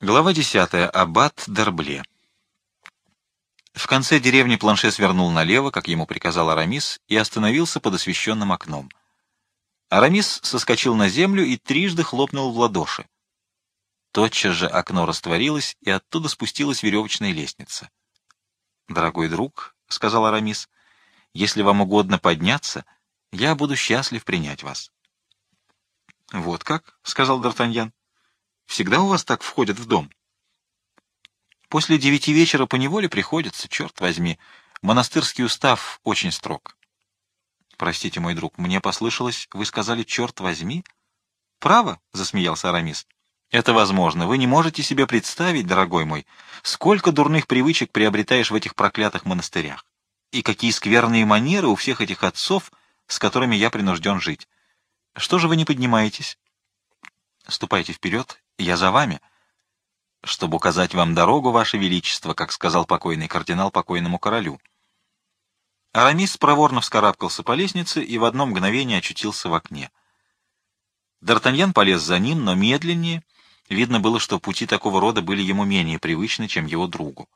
Глава 10. Аббат Дербле. В конце деревни Планше свернул налево, как ему приказал Арамис, и остановился под освещенным окном. Арамис соскочил на землю и трижды хлопнул в ладоши. Тотчас же окно растворилось, и оттуда спустилась веревочная лестница. «Дорогой друг», — сказал Арамис, — «если вам угодно подняться, я буду счастлив принять вас». «Вот как?» — сказал Д'Артаньян. Всегда у вас так входят в дом? После девяти вечера по неволе приходится, черт возьми. Монастырский устав очень строг. Простите, мой друг, мне послышалось, вы сказали «черт возьми»? Право, — засмеялся Арамис. Это возможно. Вы не можете себе представить, дорогой мой, сколько дурных привычек приобретаешь в этих проклятых монастырях. И какие скверные манеры у всех этих отцов, с которыми я принужден жить. Что же вы не поднимаетесь? Ступайте вперед я за вами, чтобы указать вам дорогу, ваше величество, как сказал покойный кардинал покойному королю. Арамис проворно вскарабкался по лестнице и в одно мгновение очутился в окне. Д'Артаньян полез за ним, но медленнее. Видно было, что пути такого рода были ему менее привычны, чем его другу.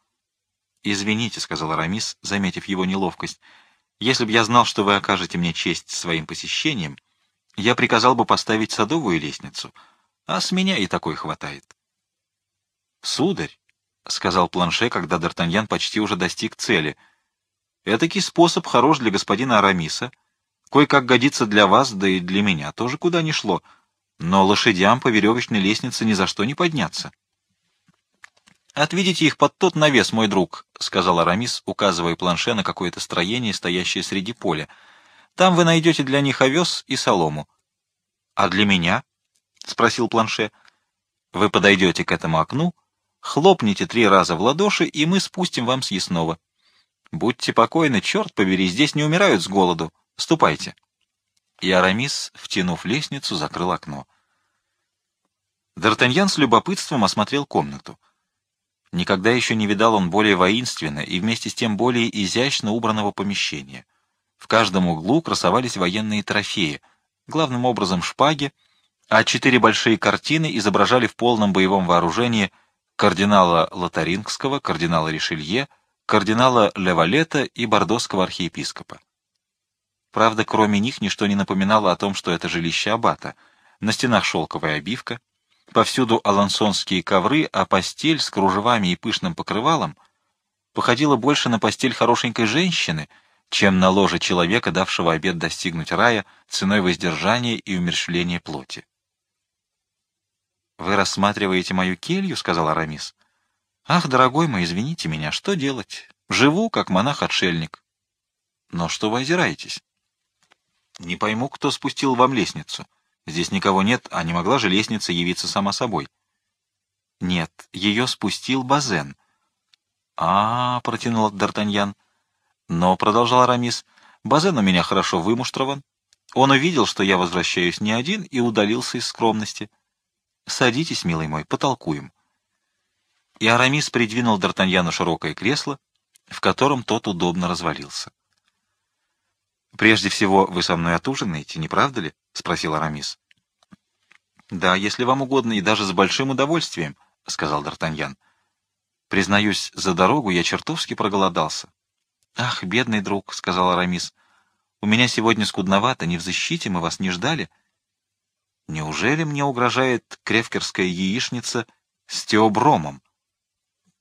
«Извините», — сказал Арамис, заметив его неловкость, — «если бы я знал, что вы окажете мне честь своим посещением, я приказал бы поставить садовую лестницу» а с меня и такой хватает. — Сударь, — сказал Планше, когда Д'Артаньян почти уже достиг цели, — этакий способ хорош для господина Арамиса, кое-как годится для вас, да и для меня тоже куда ни шло, но лошадям по веревочной лестнице ни за что не подняться. — Отведите их под тот навес, мой друг, — сказал Арамис, указывая Планше на какое-то строение, стоящее среди поля. — Там вы найдете для них овес и солому. — А для меня? — спросил Планше. «Вы подойдете к этому окну, хлопните три раза в ладоши, и мы спустим вам съестного. Будьте покойны, черт побери, здесь не умирают с голоду. Ступайте». И Арамис, втянув лестницу, закрыл окно. Д'Артаньян с любопытством осмотрел комнату. Никогда еще не видал он более воинственно и вместе с тем более изящно убранного помещения. В каждом углу красовались военные трофеи, главным образом шпаги, а четыре большие картины изображали в полном боевом вооружении кардинала Лотарингского, кардинала Ришелье, кардинала Левалета и бордосского архиепископа. Правда, кроме них ничто не напоминало о том, что это жилище аббата. На стенах шелковая обивка, повсюду алансонские ковры, а постель с кружевами и пышным покрывалом походила больше на постель хорошенькой женщины, чем на ложе человека, давшего обет достигнуть рая ценой воздержания и умерщвления плоти. «Вы рассматриваете мою келью?» — сказал Арамис. «Ах, дорогой мой, извините меня, что делать? Живу, как монах-отшельник». «Но что вы озираетесь?» «Не пойму, кто спустил вам лестницу. Здесь никого нет, а не могла же лестница явиться сама собой». «Нет, ее спустил Базен». «А, -а — протянул Д'Артаньян. «Но, — продолжал Арамис, — Базен у меня хорошо вымуштрован. Он увидел, что я возвращаюсь не один, и удалился из скромности». Садитесь, милый мой, потолкуем. И Арамис придвинул Д'Артаньяну широкое кресло, в котором тот удобно развалился. «Прежде всего, вы со мной отужинаете, не правда ли?» — спросил Арамис. «Да, если вам угодно, и даже с большим удовольствием», — сказал Д'Артаньян. «Признаюсь, за дорогу я чертовски проголодался». «Ах, бедный друг», — сказал Арамис, — «у меня сегодня скудновато, не в защите, мы вас не ждали». Неужели мне угрожает кревкерская яичница с теобромом?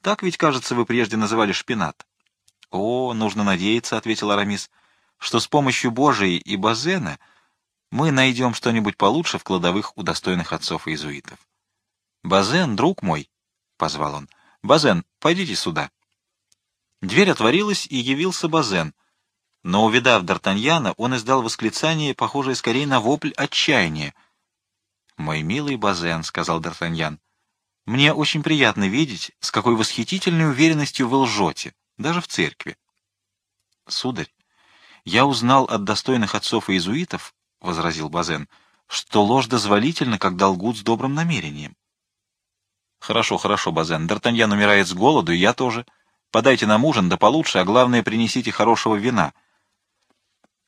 Так ведь, кажется, вы прежде называли шпинат. — О, нужно надеяться, — ответил Арамис, — что с помощью Божией и Базена мы найдем что-нибудь получше в кладовых у достойных отцов иезуитов. — Базен, друг мой, — позвал он, — Базен, пойдите сюда. Дверь отворилась, и явился Базен. Но, увидав Д'Артаньяна, он издал восклицание, похожее скорее на вопль отчаяния — «Мой милый Базен», — сказал Д'Артаньян, — «мне очень приятно видеть, с какой восхитительной уверенностью вы лжете, даже в церкви». «Сударь, я узнал от достойных отцов и иезуитов, — возразил Базен, — что ложь дозволительна, когда лгут с добрым намерением». «Хорошо, хорошо, Базен, Д'Артаньян умирает с голоду, и я тоже. Подайте нам ужин, да получше, а главное, принесите хорошего вина».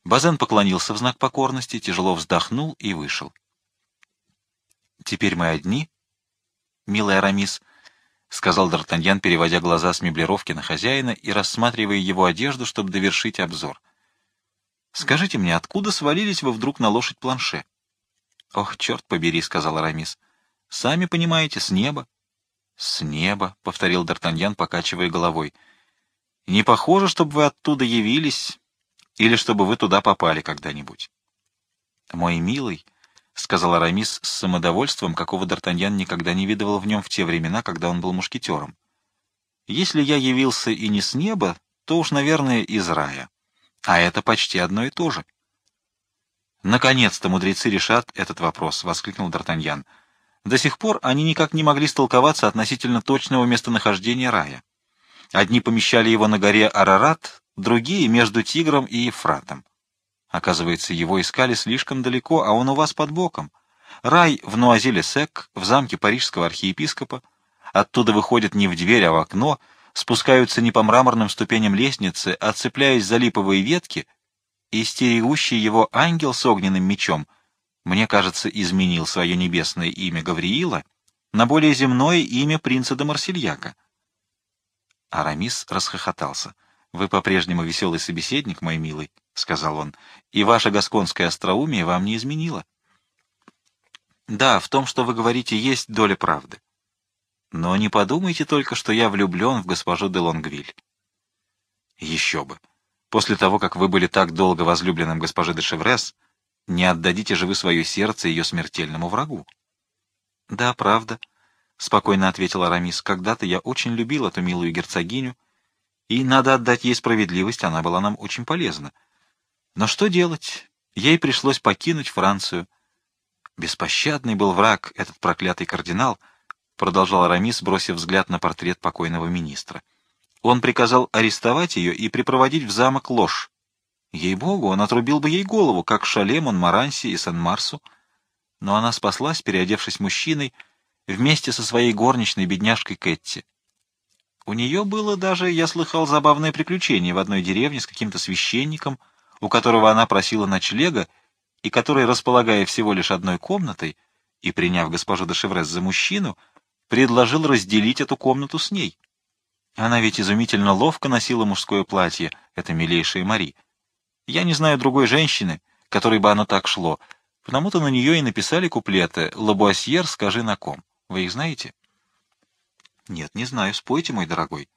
Базен поклонился в знак покорности, тяжело вздохнул и вышел. Теперь мы одни, милый Арамис, — сказал Д'Артаньян, переводя глаза с меблировки на хозяина и рассматривая его одежду, чтобы довершить обзор. «Скажите мне, откуда свалились вы вдруг на лошадь планше?» «Ох, черт побери», — сказал Арамис. «Сами понимаете, с неба». «С неба», — повторил Д'Артаньян, покачивая головой. «Не похоже, чтобы вы оттуда явились или чтобы вы туда попали когда-нибудь». «Мой милый», — сказал Арамис с самодовольством, какого Д'Артаньян никогда не видывал в нем в те времена, когда он был мушкетером. «Если я явился и не с неба, то уж, наверное, из рая. А это почти одно и то же». «Наконец-то мудрецы решат этот вопрос», — воскликнул Д'Артаньян. «До сих пор они никак не могли столковаться относительно точного местонахождения рая. Одни помещали его на горе Арарат, другие — между Тигром и Ефратом. Оказывается, его искали слишком далеко, а он у вас под боком. Рай в Нуазиле-Сек, в замке парижского архиепископа. Оттуда выходят не в дверь, а в окно, спускаются не по мраморным ступеням лестницы, а цепляясь за липовые ветки — и стерегущий его ангел с огненным мечом, мне кажется, изменил свое небесное имя Гавриила на более земное имя принца де Марсельяка. Арамис расхохотался. «Вы по-прежнему веселый собеседник, мой милый», — сказал он, — «и ваше гасконское остроумие вам не изменило». «Да, в том, что вы говорите, есть доля правды. Но не подумайте только, что я влюблен в госпожу де Лонгвиль». «Еще бы! После того, как вы были так долго возлюбленным госпожи де Шеврес, не отдадите же вы свое сердце ее смертельному врагу. — Да, правда, — спокойно ответил Арамис. — Когда-то я очень любил эту милую герцогиню, и, надо отдать ей справедливость, она была нам очень полезна. Но что делать? Ей пришлось покинуть Францию. Беспощадный был враг, этот проклятый кардинал, — продолжал Арамис, бросив взгляд на портрет покойного министра. — он приказал арестовать ее и припроводить в замок ложь. Ей-богу, он отрубил бы ей голову, как Шале, Монмаранси и Сен-Марсу. Но она спаслась, переодевшись мужчиной, вместе со своей горничной бедняжкой Кэтти. У нее было даже, я слыхал, забавное приключение в одной деревне с каким-то священником, у которого она просила ночлега, и который, располагая всего лишь одной комнатой и приняв госпожу де Шеврес за мужчину, предложил разделить эту комнату с ней. Она ведь изумительно ловко носила мужское платье, это милейшая Мари. Я не знаю другой женщины, которой бы оно так шло, потому-то на нее и написали куплеты «Лабуасьер, скажи на ком». Вы их знаете? Нет, не знаю, спойте, мой дорогой.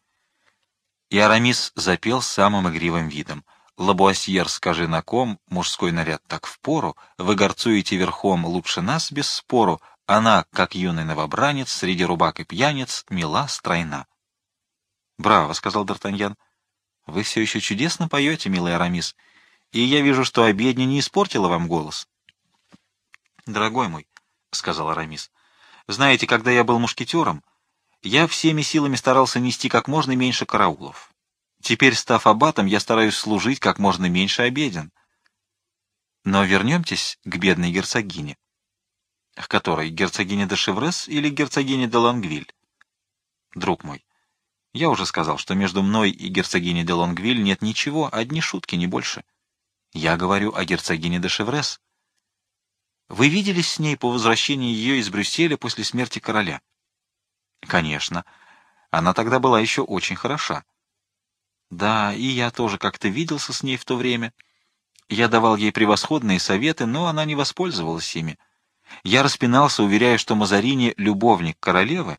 И Арамис запел самым игривым видом. «Лабуасьер, скажи на ком, мужской наряд так впору, вы горцуете верхом лучше нас без спору, она, как юный новобранец, среди рубак и пьяниц, мила, стройна». «Браво», — сказал Д'Артаньян. «Вы все еще чудесно поете, милый Арамис, и я вижу, что обедня не испортила вам голос». «Дорогой мой», — сказал Арамис, — «знаете, когда я был мушкетером, я всеми силами старался нести как можно меньше караулов. Теперь, став аббатом, я стараюсь служить как можно меньше обеден. Но вернемтесь к бедной герцогине. К которой? Герцогине де Шеврес или герцогине де Лангвиль? Друг мой, я уже сказал, что между мной и герцогиней де Лонгвиль нет ничего, одни шутки, не больше. Я говорю о герцогине де Шеврес. Вы виделись с ней по возвращении ее из Брюсселя после смерти короля? Конечно. Она тогда была еще очень хороша. Да, и я тоже как-то виделся с ней в то время. Я давал ей превосходные советы, но она не воспользовалась ими. Я распинался, уверяя, что Мазарини — любовник королевы,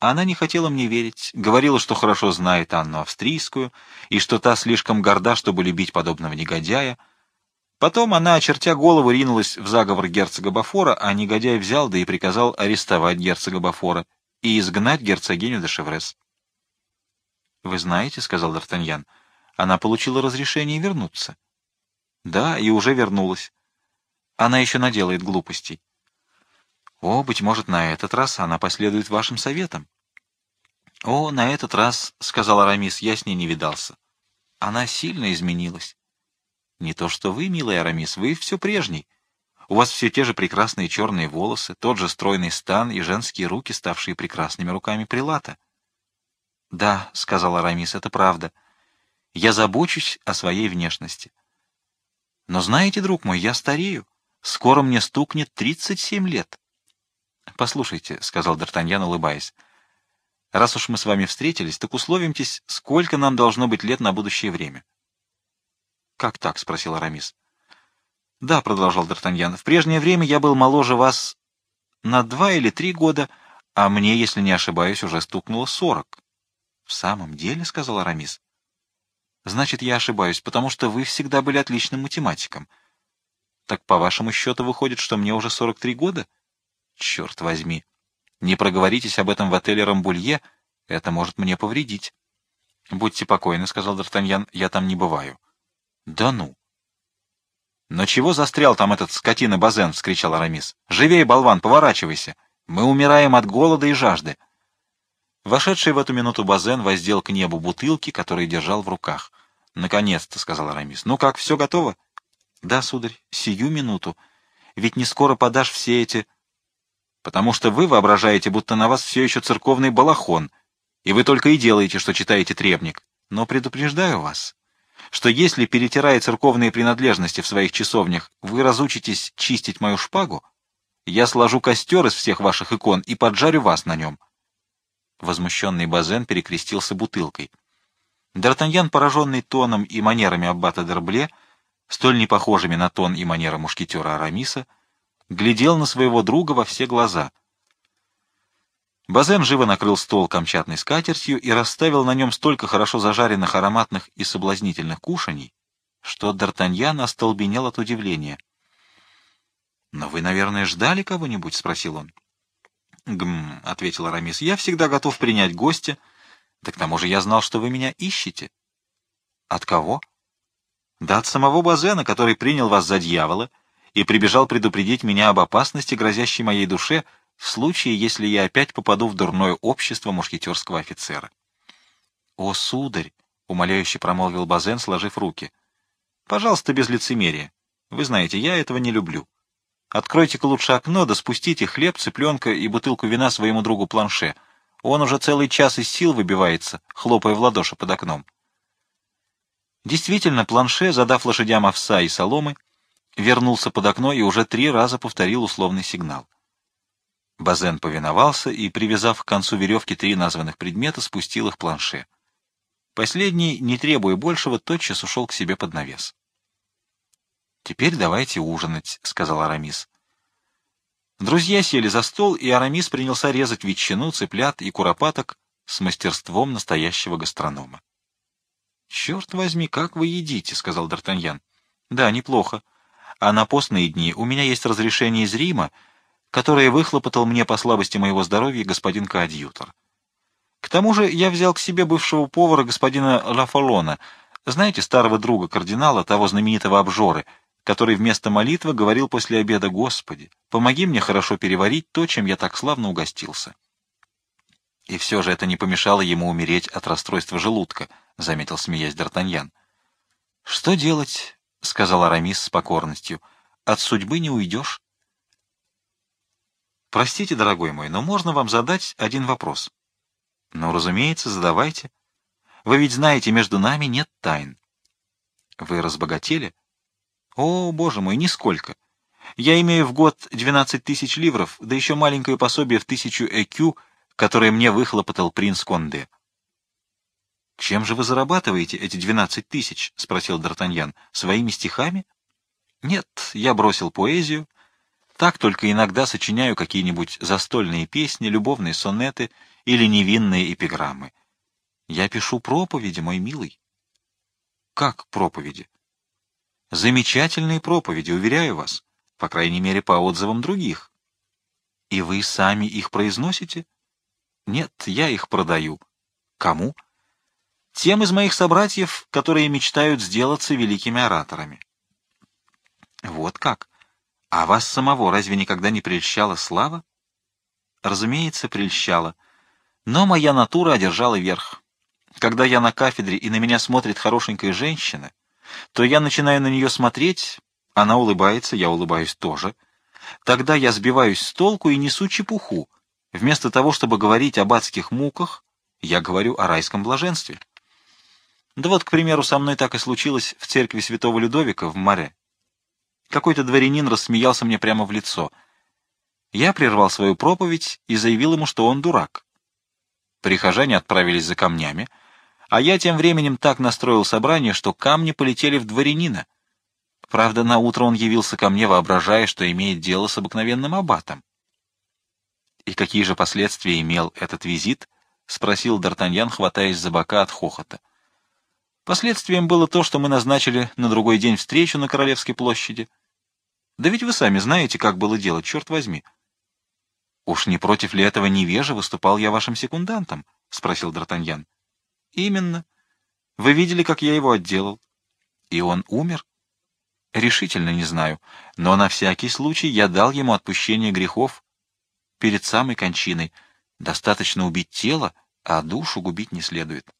она не хотела мне верить, говорила, что хорошо знает Анну Австрийскую, и что та слишком горда, чтобы любить подобного негодяя. Потом она, очертя голову, ринулась в заговор герцога Бафора, а негодяй взял, да и приказал арестовать герцога Бафора и изгнать герцогиню де Шеврес. — Вы знаете, — сказал Д'Артаньян, — она получила разрешение вернуться. — Да, и уже вернулась. Она еще наделает глупостей. О, быть может, на этот раз она последует вашим советам. — О, на этот раз, — сказал Арамис, — я с ней не видался. Она сильно изменилась. Не то что вы, милый Арамис, вы все прежний. У вас все те же прекрасные черные волосы, тот же стройный стан и женские руки, ставшие прекрасными руками Прилата. — Да, — сказал Арамис, — это правда. Я забочусь о своей внешности. Но знаете, друг мой, я старею. Скоро мне стукнет тридцать семь лет. — Послушайте, — сказал Д'Артаньян, улыбаясь, Раз уж мы с вами встретились, так условимтесь, сколько нам должно быть лет на будущее время. — Как так? — спросил Арамис. — Да, — продолжал Д'Артаньян, — в прежнее время я был моложе вас на два или три года, а мне, если не ошибаюсь, уже стукнуло сорок. — В самом деле, — сказал Арамис. — Значит, я ошибаюсь, потому что вы всегда были отличным математиком. Так, по вашему счету, выходит, что мне уже сорок три года? Черт возьми! Не проговоритесь об этом в отеле «Рамбулье», это может мне повредить. — Будьте покойны, — сказал Д'Артаньян, — я там не бываю. — Да ну! — Но чего застрял там этот скотина Базен? — вскричал Арамис. — Живей, болван, поворачивайся! Мы умираем от голода и жажды. Вошедший в эту минуту Базен воздел к небу бутылки, которые держал в руках. — Наконец-то, — сказал Арамис. — Ну как, все готово? — Да, сударь, сию минуту. Ведь не скоро подашь все эти потому что вы воображаете, будто на вас все еще церковный балахон, и вы только и делаете, что читаете требник. Но предупреждаю вас, что если, перетирая церковные принадлежности в своих часовнях, вы разучитесь чистить мою шпагу, я сложу костер из всех ваших икон и поджарю вас на нем. Возмущенный Базен перекрестился бутылкой. Д'Артаньян, пораженный тоном и манерами аббата Дербле, столь непохожими на тон и манеры мушкетера Арамиса, глядел на своего друга во все глаза. Базен живо накрыл стол камчатной скатертью и расставил на нем столько хорошо зажаренных, ароматных и соблазнительных кушаний, что Д'Артаньян остолбенел от удивления. — Но вы, наверное, ждали кого-нибудь? — спросил он. — Гм, — ответил Арамис, — я всегда готов принять гостя. Да к тому же я знал, что вы меня ищете. — От кого? — Да от самого Базена, который принял вас за дьявола и прибежал предупредить меня об опасности, грозящей моей душе, в случае, если я опять попаду в дурное общество мушкетерского офицера. — О, сударь! — умоляюще промолвил Базен, сложив руки. — Пожалуйста, без лицемерия. Вы знаете, я этого не люблю. Откройте-ка лучше окно, да спустите хлеб, цыпленка и бутылку вина своему другу Планше. Он уже целый час из сил выбивается, хлопая в ладоши под окном. Действительно, Планше, задав лошадям овса и соломы, вернулся под окно и уже три раза повторил условный сигнал. Базен повиновался и, привязав к концу веревки три названных предмета, спустил их планше. Последний, не требуя большего, тотчас ушел к себе под навес. «Теперь давайте ужинать», — сказал Арамис. Друзья сели за стол, и Арамис принялся резать ветчину, цыплят и куропаток с мастерством настоящего гастронома. «Черт возьми, как вы едите», — сказал Д'Артаньян. «Да, неплохо а на постные дни у меня есть разрешение из Рима, которое выхлопотал мне по слабости моего здоровья господин коадьютор. К тому же я взял к себе бывшего повара господина Лафалона, знаете, старого друга кардинала, того знаменитого обжоры, который вместо молитвы говорил после обеда «Господи, помоги мне хорошо переварить то, чем я так славно угостился». И все же это не помешало ему умереть от расстройства желудка, — заметил, смеясь Д'Артаньян. — Что делать? — сказал Арамис с покорностью. — От судьбы не уйдешь. — Простите, дорогой мой, но можно вам задать один вопрос? — Ну, разумеется, задавайте. Вы ведь знаете, между нами нет тайн. — Вы разбогатели? — О, боже мой, нисколько. Я имею в год двенадцать тысяч ливров, да еще маленькое пособие в тысячу ЭКЮ, которое мне выхлопотал принц Конде. — Чем же вы зарабатываете эти двенадцать тысяч? — спросил Д'Артаньян. — Своими стихами? — Нет, я бросил поэзию. Так только иногда сочиняю какие-нибудь застольные песни, любовные сонеты или невинные эпиграммы. Я пишу проповеди, мой милый. — Как проповеди? — Замечательные проповеди, уверяю вас, по крайней мере, по отзывам других. — И вы сами их произносите? — Нет, я их продаю. — Кому? — тем из моих собратьев, которые мечтают сделаться великими ораторами. Вот как? А вас самого разве никогда не прельщала слава? Разумеется, прельщала. Но моя натура одержала верх. Когда я на кафедре и на меня смотрит хорошенькая женщина, то я начинаю на нее смотреть, она улыбается, я улыбаюсь тоже. Тогда я сбиваюсь с толку и несу чепуху. Вместо того, чтобы говорить об адских муках, я говорю о райском блаженстве. Да вот, к примеру, со мной так и случилось в церкви святого Людовика в Море. Какой-то дворянин рассмеялся мне прямо в лицо. Я прервал свою проповедь и заявил ему, что он дурак. Прихожане отправились за камнями, а я тем временем так настроил собрание, что камни полетели в дворянина. Правда, на утро он явился ко мне, воображая, что имеет дело с обыкновенным аббатом. «И какие же последствия имел этот визит?» — спросил Д'Артаньян, хватаясь за бока от хохота. Последствием было то, что мы назначили на другой день встречу на Королевской площади. Да ведь вы сами знаете, как было дело, черт возьми. — Уж не против ли этого невежа выступал я вашим секундантом? — спросил Д'Артаньян. — Именно. Вы видели, как я его отделал. И он умер? Решительно не знаю, но на всякий случай я дал ему отпущение грехов перед самой кончиной. Достаточно убить тело, а душу губить не следует.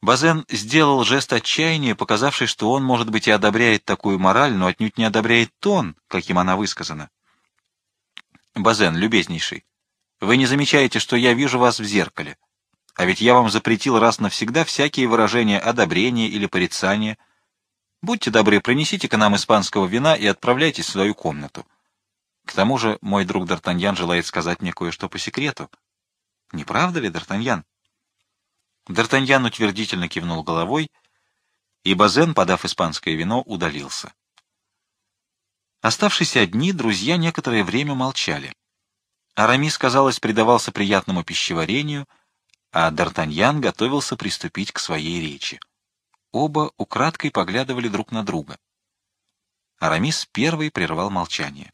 Базен сделал жест отчаяния, показавший, что он, может быть, и одобряет такую мораль, но отнюдь не одобряет тон, каким она высказана. Базен, любезнейший, вы не замечаете, что я вижу вас в зеркале? А ведь я вам запретил раз навсегда всякие выражения одобрения или порицания. Будьте добры, принесите к нам испанского вина и отправляйтесь в свою комнату. К тому же мой друг Д'Артаньян желает сказать мне кое-что по секрету. Не правда ли, Д'Артаньян? Д'Артаньян утвердительно кивнул головой, и Базен, подав испанское вино, удалился. Оставшись одни, друзья некоторое время молчали. Арамис, казалось, предавался приятному пищеварению, а Д'Артаньян готовился приступить к своей речи. Оба украдкой поглядывали друг на друга. Арамис первый прервал молчание.